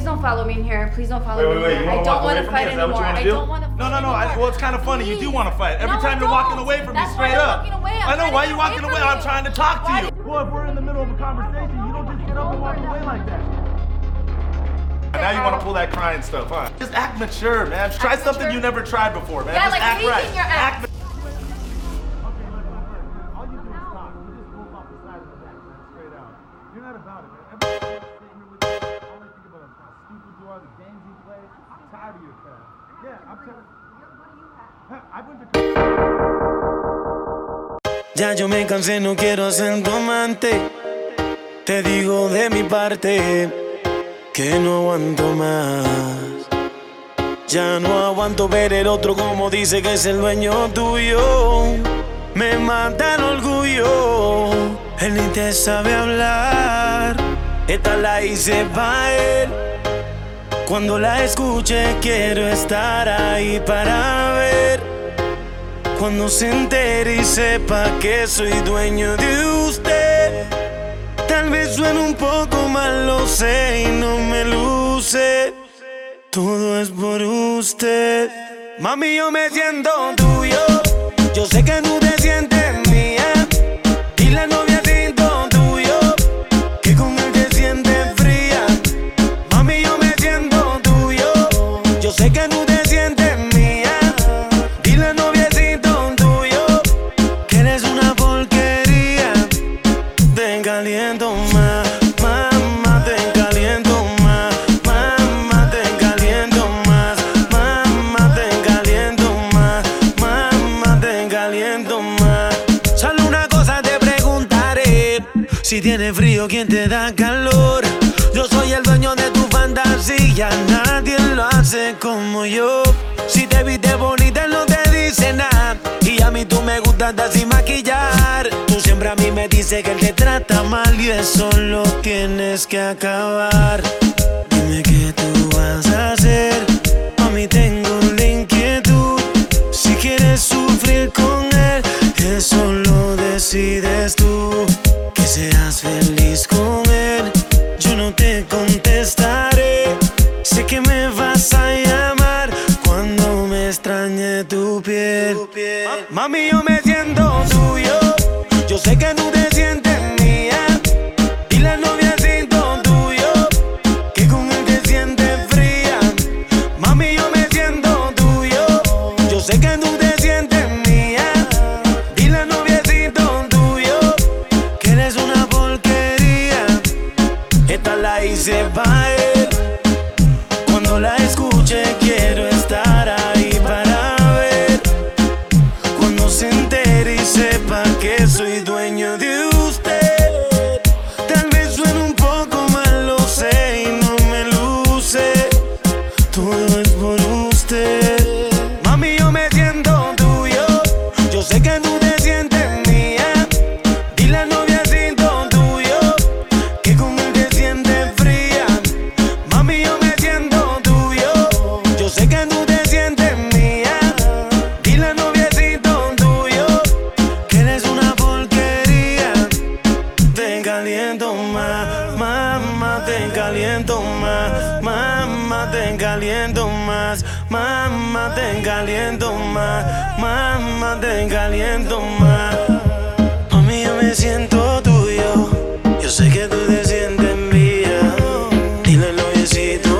Please don't follow me in here. Please don't follow Wait, me wait, in wait. here. You I want don't walk want to from me? fight Is that what you anymore. want I do? don't want to No, no, no. I, well, it's kind of funny. You do want to fight. Every No, time I you're walking don't. away from me, straight why I'm up. walking away. I'm I know. Why you away walking away? I'm trying to talk to you. did- Well, if we're in the middle of a conversation, you don't just get up and walk away like that. Now you want to pull that crying stuff, huh? Just act mature, man. Try Act something mature? you never tried before, man. Yeah, just like act anything right. you're act- ma- Okay, look, look, look. All you do is talk. You just move off the side of the neck, man. Straight out. You're not about it, man. Stupid you are, the games you play. I'm tired of your crap. Yeah, I'm tired. Huh, I went to. Ya yo me cansé, no quiero ser tu amante. Te digo de mi parte que no aguanto más. Ya no aguanto ver el otro como dice que es el dueño tuyo. Me mata el orgullo. Él ni te sabe hablar. Esta la hice pa' él. Cuando la escuche quiero estar ahí para ver. Cuando se entere y sepa que soy dueño de usted. Tal vez suene un poco mal, lo sé y no me luce. Todo es por usted. Mami, yo me siento tuyo. Yo sé que tú te sientes que tú te sientes mía. Dile noviecito tuyo que eres una porquería. Te caliento más, mamá, te caliento más, mamá, te caliento más, mamá, te caliento más, mamá, te caliento más. Solo una cosa te preguntaré: si tienes frío, ¿quién te da calor? Yo soy el dueño de tu fantasía, como yo. Si te viste bonita, no te dice nada. Y a mí tú me gustas hasta sin maquillar. Tú siempre a mí me dices que él te trata mal y eso lo tienes que acabar. Dime qué tú vas a hacer. Mami, tengo la inquietud. Si quieres sufrir con él, eso lo decides tú. Que seas feliz con extrañe tu piel. Mami, yo me siento tuyo. Yo sé que tú te sientes mía. Y la novia siento tuyo. Que con él te sientes fría. Mami, yo me siento tuyo. Yo sé que tú te sientes mía. Y la noviecito tuyo. Que eres una porquería. Esta la hice pa' Todo es por usted. Mami, yo me siento tuyo. Yo sé que tú te sientes mía. Dile al noviecito tuyo que con él te sientes fría. Mami, yo me siento tuyo. Yo sé que tú te sientes mía. Dile al noviecito tuyo que eres una porquería. Te caliento más, mamá, te caliento más, Mamá, te caliento más. Mamá, te caliento más. Mamá, te caliento más. Mami, yo me siento tuyo. Yo sé que tú te sientes mía. Dile lo besito.